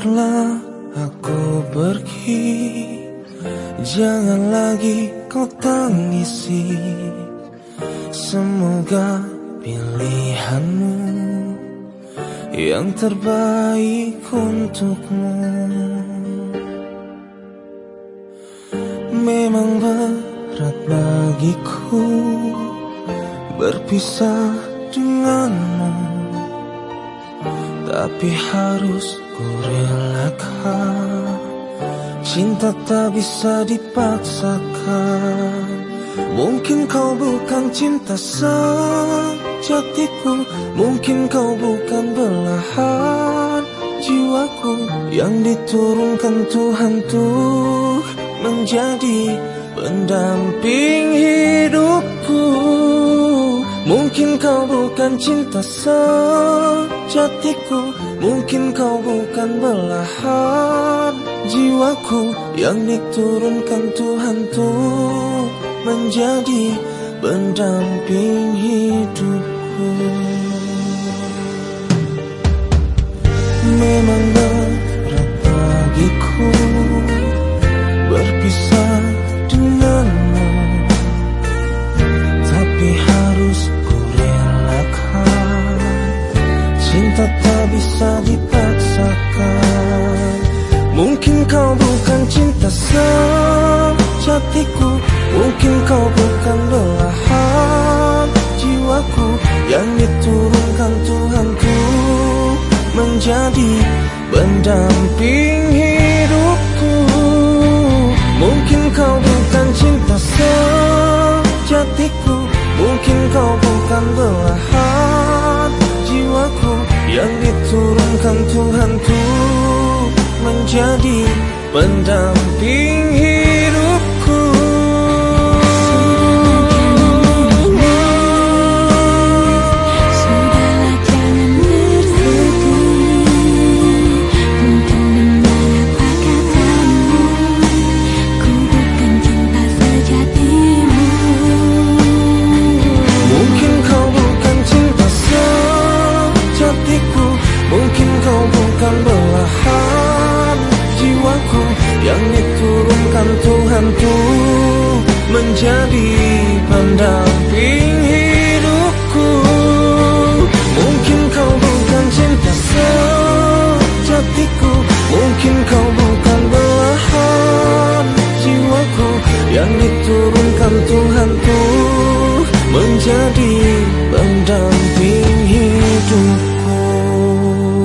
Biarlah aku pergi. Jangan lagi kau tangisi. Semoga pilihanmu Yang terbaik untukmu. Memang berat bagiku Berpisah denganmu. Tapi harus ku relakan. Cinta tak bisa dipaksakan. Mungkin kau bukan cinta sejatiku. Mungkin kau bukan belahan jiwaku. Yang diturunkan Tuhan tuh menjadi pendamping hidupku Mungkin kau bukan cinta sejatiku Mungkin kau bukan belahan jiwaku Yang diturunkan Tuhan tuh menjadi pendamping hidupku. Memang berat sejatiku Mungkin kau bukan belahan jiwaku Yang diturunkan Tuhan ku menjadi pendamping hidupku. Mungkin kau bukan cinta sejatiku Mungkin kau bukan belahan jiwaku Yang diturunkan Tuhan ku menjadi pendamping hidupku Tuh menjadi pendamping hidupku Mungkin kau bukan cinta sejatiku. Mungkin kau bukan belahan jiwaku. Yang diturunkan Tuhan tuh menjadi pendamping